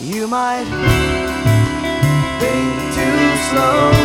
You might think too slow.